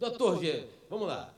Doutor G, vamos lá.